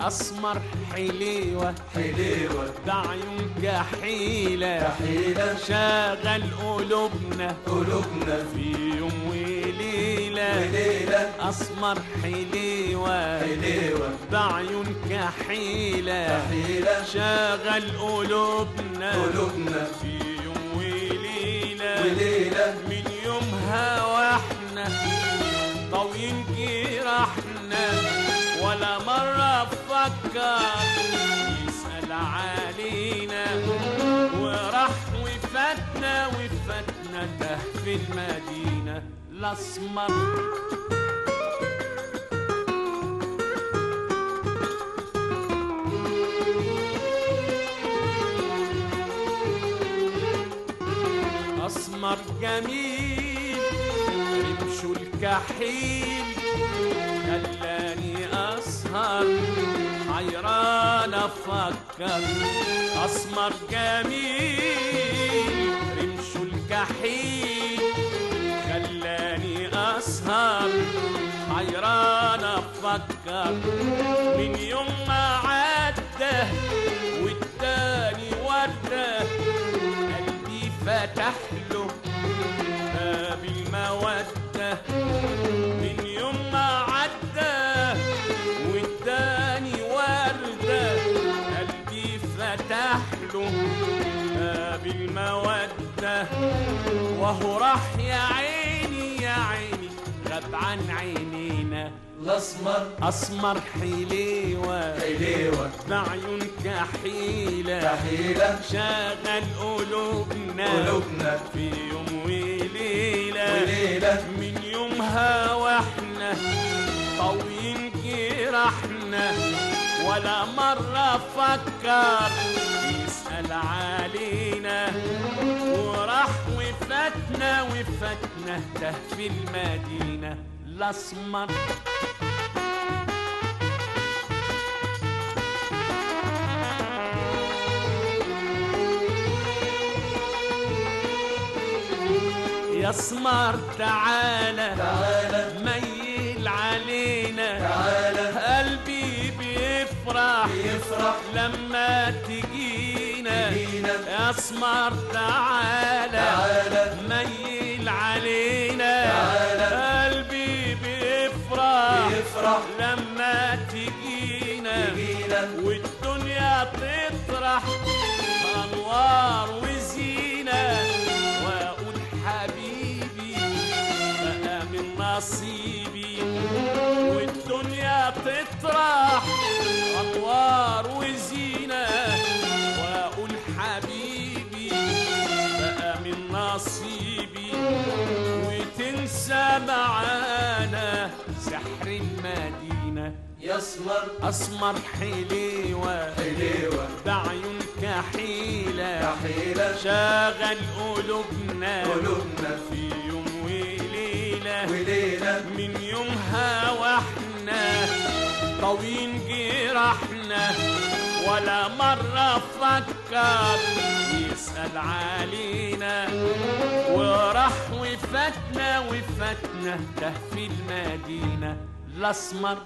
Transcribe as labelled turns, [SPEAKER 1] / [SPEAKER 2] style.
[SPEAKER 1] أسمر حليوه
[SPEAKER 2] حليوة
[SPEAKER 1] بعيون كحيله
[SPEAKER 2] كحيلة
[SPEAKER 1] شاغل قلوبنا.
[SPEAKER 2] قلوبنا.
[SPEAKER 1] في يوم وليلة.
[SPEAKER 2] وليلة.
[SPEAKER 1] أسمر حليوه
[SPEAKER 2] حليوة
[SPEAKER 1] بعيون كحيله
[SPEAKER 2] كحيلة
[SPEAKER 1] شاغل قلوبنا.
[SPEAKER 2] قلوبنا.
[SPEAKER 1] في يوم وليلة.
[SPEAKER 2] وليلة.
[SPEAKER 1] من يومها وإحنا طاويين فكر يسأل علينا وراح وفاتنا وفاتنا ده في المدينة. الأسمر أسمر جميل رمشه الكحيل خلاني أسهر. حيران أفكر أسمر جميل رمشه الكحيل خلاني أسهر حيران أفكر من يوم ما عدى والتاني وردة قلبي فتح المودة وهو راح يا عيني يا عيني غاب عن عينينا.
[SPEAKER 2] الأسمر.
[SPEAKER 1] أسمر حليوة
[SPEAKER 2] حليوة
[SPEAKER 1] بعيون كحيلة.
[SPEAKER 2] كحيلة.
[SPEAKER 1] شاغل قلوبنا.
[SPEAKER 2] قلوبنا.
[SPEAKER 1] في يوم وليلة.
[SPEAKER 2] وليلة.
[SPEAKER 1] من يومها وإحنا طوين جراحنا ولا مرة فكر يسأل علينا. وراح وفاتنا وفاتنا ده في المدينة الأسمر. يا أسمر تعالى
[SPEAKER 2] تعالى
[SPEAKER 1] ميل علينا.
[SPEAKER 2] تعالى
[SPEAKER 1] بيفرح
[SPEAKER 2] يفرح
[SPEAKER 1] لما تجينا.
[SPEAKER 2] تجينا.
[SPEAKER 1] يا أسمر تعالى.
[SPEAKER 2] تعالى.
[SPEAKER 1] ميل علينا.
[SPEAKER 2] تعالى.
[SPEAKER 1] قلبي بيفرح
[SPEAKER 2] يفرح
[SPEAKER 1] لما تجينا.
[SPEAKER 2] تجينا.
[SPEAKER 1] والدنيا تطرح انوار وزينة. وأقول حبيبي بقى من نصيبي. والدنيا تطرح حبيبي بقى من نصيبي وتنسى معانا. سحر المدينة
[SPEAKER 2] يسمر.
[SPEAKER 1] أسمر حليوة
[SPEAKER 2] حليوة.
[SPEAKER 1] بعيون كحيلة
[SPEAKER 2] كحيلة.
[SPEAKER 1] شاغل قلوبنا.
[SPEAKER 2] قلوبنا.
[SPEAKER 1] في يوم وليلة
[SPEAKER 2] وليلة.
[SPEAKER 1] من يومها وإحنا طوين جراحنا. ولا مرة فكر يسأل علينا. وراح وفاتنا وفاتنا ده في المدينة الأسمر.